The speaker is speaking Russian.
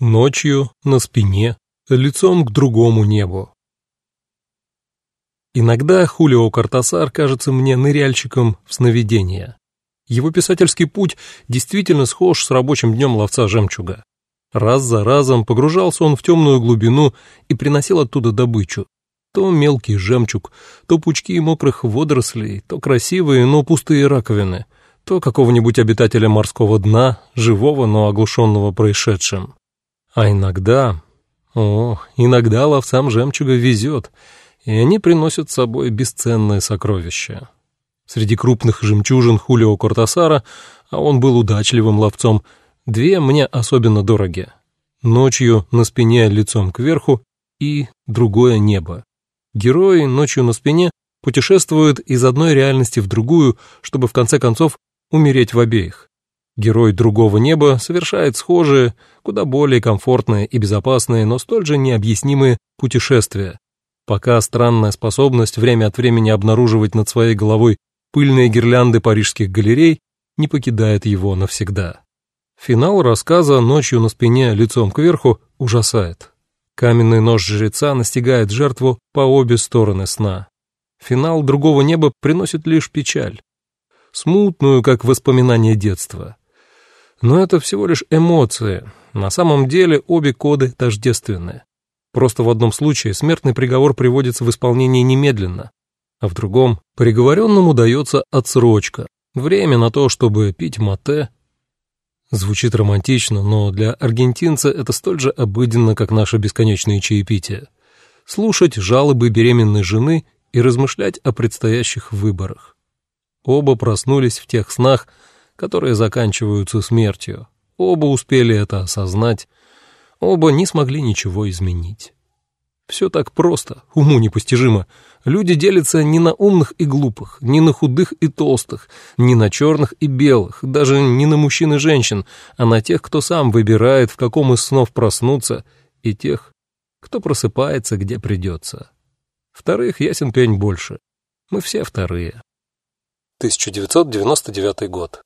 Ночью, на спине, лицом к другому небу. Иногда Хулио Картасар кажется мне ныряльщиком в сновидения. Его писательский путь действительно схож с рабочим днем ловца жемчуга. Раз за разом погружался он в темную глубину и приносил оттуда добычу. То мелкий жемчуг, то пучки мокрых водорослей, то красивые, но пустые раковины, то какого-нибудь обитателя морского дна, живого, но оглушенного происшедшим. А иногда, о, иногда ловцам жемчуга везет, и они приносят с собой бесценное сокровище. Среди крупных жемчужин Хулио Кортасара, а он был удачливым ловцом, две мне особенно дороги. Ночью на спине лицом кверху и другое небо. Герои ночью на спине путешествуют из одной реальности в другую, чтобы в конце концов умереть в обеих. Герой другого неба совершает схожие, куда более комфортные и безопасные, но столь же необъяснимые путешествия, пока странная способность время от времени обнаруживать над своей головой пыльные гирлянды парижских галерей не покидает его навсегда. Финал рассказа «Ночью на спине, лицом кверху» ужасает. Каменный нож жреца настигает жертву по обе стороны сна. Финал другого неба приносит лишь печаль. Смутную, как воспоминание детства. Но это всего лишь эмоции. На самом деле обе коды тождественны. Просто в одном случае смертный приговор приводится в исполнение немедленно, а в другом приговоренному дается отсрочка, время на то, чтобы пить мате. Звучит романтично, но для аргентинца это столь же обыденно, как наше бесконечное чаепитие. Слушать жалобы беременной жены и размышлять о предстоящих выборах. Оба проснулись в тех снах, которые заканчиваются смертью. Оба успели это осознать, оба не смогли ничего изменить. Все так просто, уму непостижимо. Люди делятся не на умных и глупых, не на худых и толстых, не на черных и белых, даже не на мужчин и женщин, а на тех, кто сам выбирает, в каком из снов проснуться, и тех, кто просыпается, где придется. Вторых ясен пень больше. Мы все вторые. 1999 год.